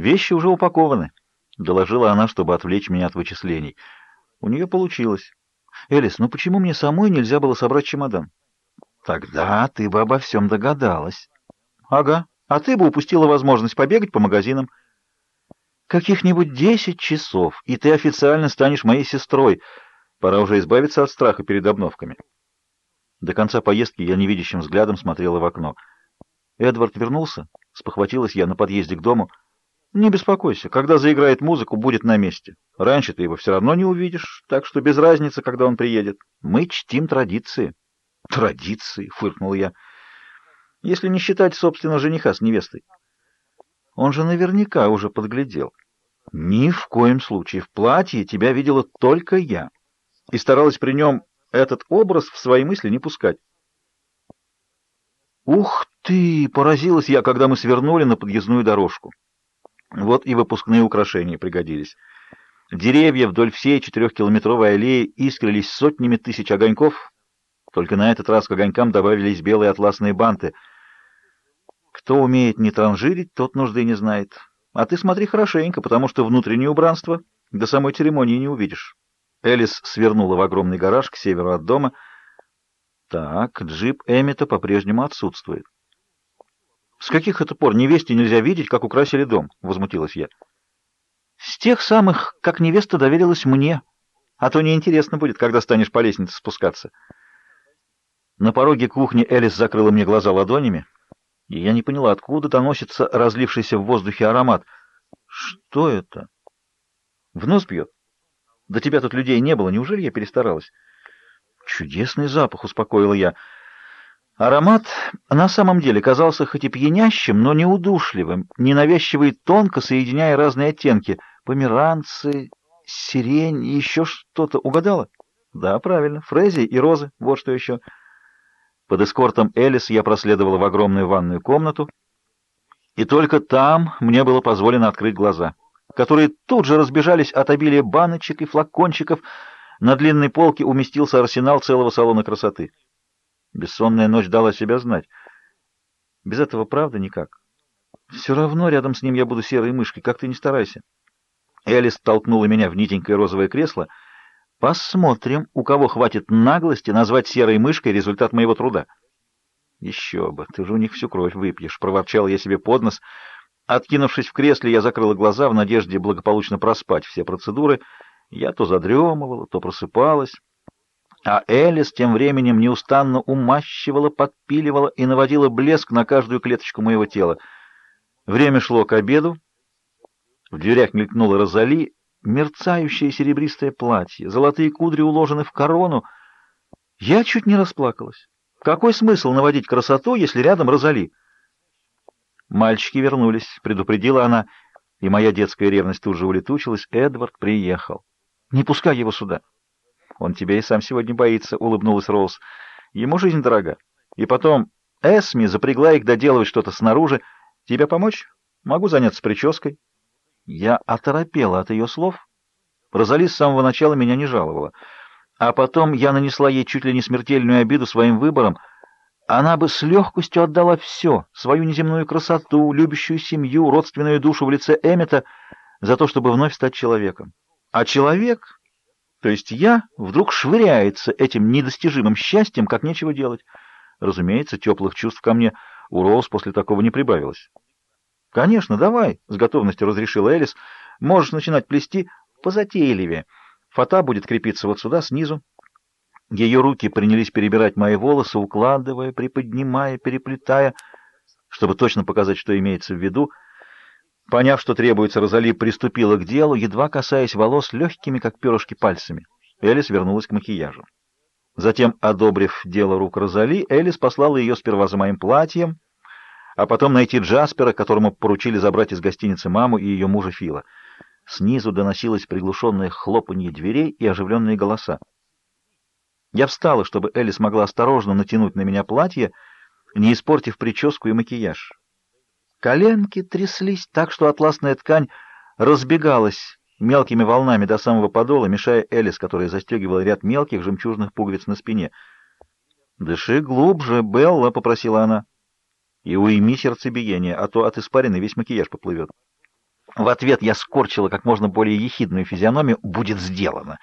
«Вещи уже упакованы», — доложила она, чтобы отвлечь меня от вычислений. У нее получилось. «Элис, ну почему мне самой нельзя было собрать чемодан?» «Тогда ты бы обо всем догадалась». «Ага, а ты бы упустила возможность побегать по магазинам». «Каких-нибудь десять часов, и ты официально станешь моей сестрой. Пора уже избавиться от страха перед обновками». До конца поездки я невидящим взглядом смотрела в окно. Эдвард вернулся, спохватилась я на подъезде к дому. Не беспокойся, когда заиграет музыку, будет на месте. Раньше ты его все равно не увидишь, так что без разницы, когда он приедет. Мы чтим традиции. Традиции, фыркнул я. Если не считать, собственно, жениха с невестой. Он же наверняка уже подглядел. Ни в коем случае. В платье тебя видела только я. И старалась при нем этот образ в свои мысли не пускать. Ух ты! Поразилась я, когда мы свернули на подъездную дорожку. Вот и выпускные украшения пригодились. Деревья вдоль всей четырехкилометровой аллеи искрились сотнями тысяч огоньков, только на этот раз к огонькам добавились белые атласные банты. Кто умеет не транжирить, тот нужды не знает. А ты смотри хорошенько, потому что внутреннее убранство до самой церемонии не увидишь. Элис свернула в огромный гараж к северу от дома. Так, джип Эммета по-прежнему отсутствует. «С каких это пор невесте нельзя видеть, как украсили дом?» — возмутилась я. «С тех самых, как невеста доверилась мне. А то неинтересно будет, когда станешь по лестнице спускаться». На пороге кухни Элис закрыла мне глаза ладонями, и я не поняла, откуда доносится разлившийся в воздухе аромат. «Что это?» «В нос бьет?» «Да тебя тут людей не было, неужели я перестаралась?» «Чудесный запах», — успокоила я. Аромат на самом деле казался хоть и пьянящим, но не удушливым, ненавязчиво и тонко соединяя разные оттенки. Померанцы, сирень и еще что-то. Угадала? Да, правильно. Фрези и розы. Вот что еще. Под эскортом Элис я проследовала в огромную ванную комнату, и только там мне было позволено открыть глаза, которые тут же разбежались от обилия баночек и флакончиков. На длинной полке уместился арсенал целого салона красоты. Бессонная ночь дала себя знать. Без этого правда никак. Все равно рядом с ним я буду серой мышкой, как ты не старайся. Элис толкнула меня в нитенькое розовое кресло. Посмотрим, у кого хватит наглости назвать серой мышкой результат моего труда. Еще бы, ты же у них всю кровь выпьешь, проворчал я себе под нос. Откинувшись в кресле, я закрыла глаза в надежде благополучно проспать все процедуры. Я то задремывала, то просыпалась. А Элис тем временем неустанно умащивала, подпиливала и наводила блеск на каждую клеточку моего тела. Время шло к обеду. В дверях мелькнула Розали, мерцающее серебристое платье, золотые кудри уложены в корону. Я чуть не расплакалась. Какой смысл наводить красоту, если рядом Розали? Мальчики вернулись, предупредила она, и моя детская ревность тут же улетучилась. Эдвард приехал. Не пускай его сюда. Он тебя и сам сегодня боится, — улыбнулась Роуз. Ему жизнь дорога. И потом Эсми запрягла их доделывать что-то снаружи. Тебе помочь? Могу заняться прической. Я оторопела от ее слов. Розали с самого начала меня не жаловала. А потом я нанесла ей чуть ли не смертельную обиду своим выбором. Она бы с легкостью отдала все, свою неземную красоту, любящую семью, родственную душу в лице Эммета, за то, чтобы вновь стать человеком. А человек то есть я вдруг швыряется этим недостижимым счастьем, как нечего делать. Разумеется, теплых чувств ко мне у Роуз после такого не прибавилось. «Конечно, давай», — с готовностью разрешила Элис. «Можешь начинать плести позатейливее. Фата будет крепиться вот сюда, снизу». Ее руки принялись перебирать мои волосы, укладывая, приподнимая, переплетая, чтобы точно показать, что имеется в виду — Поняв, что требуется, Розали приступила к делу, едва касаясь волос легкими, как перышки, пальцами. Элис вернулась к макияжу. Затем, одобрив дело рук Розали, Элис послала ее сперва за моим платьем, а потом найти Джаспера, которому поручили забрать из гостиницы маму и ее мужа Фила. Снизу доносилось приглушенное хлопанье дверей и оживленные голоса. Я встала, чтобы Элис могла осторожно натянуть на меня платье, не испортив прическу и макияж. Коленки тряслись так, что атласная ткань разбегалась мелкими волнами до самого подола, мешая Элис, которая застегивала ряд мелких жемчужных пуговиц на спине. «Дыши глубже, Белла», — попросила она, — «и уйми сердцебиение, а то от испарины весь макияж поплывет». В ответ я скорчила как можно более ехидную физиономию «будет сделано».